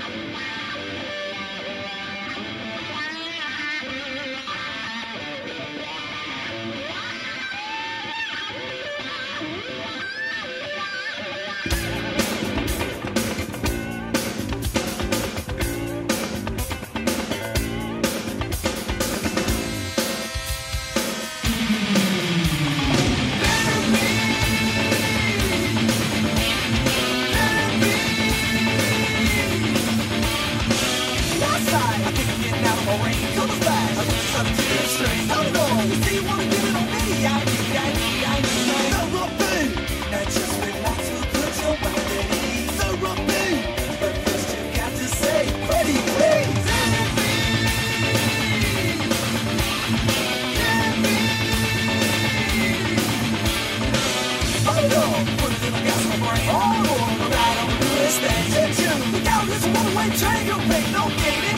Don't care, ain't nothing I can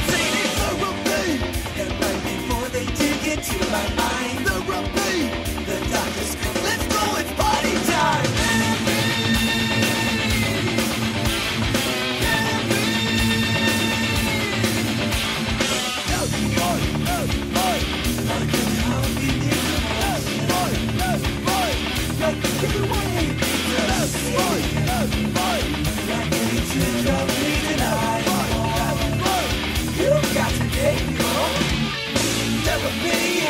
do. It'll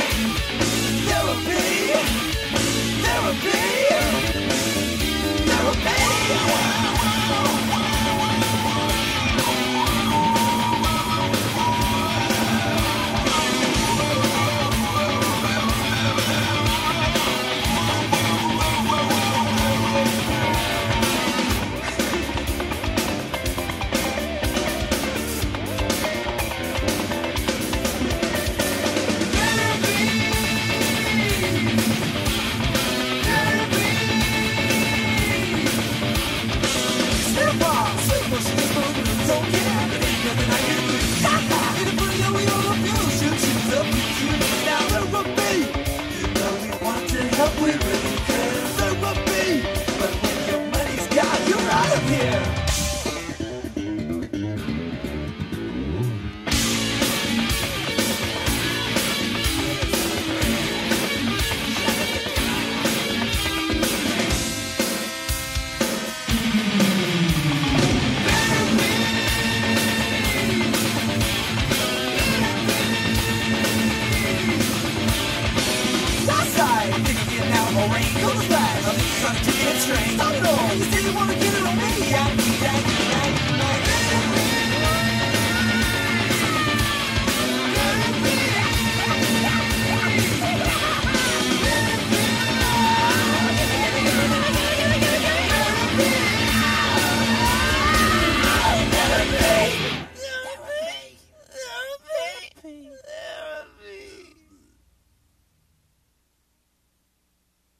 Now we're right. Digging. I'm trying to get a train. Stop it all. You say you wanna get it on me? I, I, I.